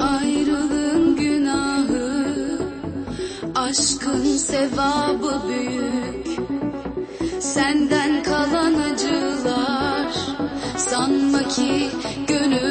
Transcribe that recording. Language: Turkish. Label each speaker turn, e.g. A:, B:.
A: Ayrılığın günahı, aşkın sevabı büyük. Senden kalan acılar, sanma ki gönül.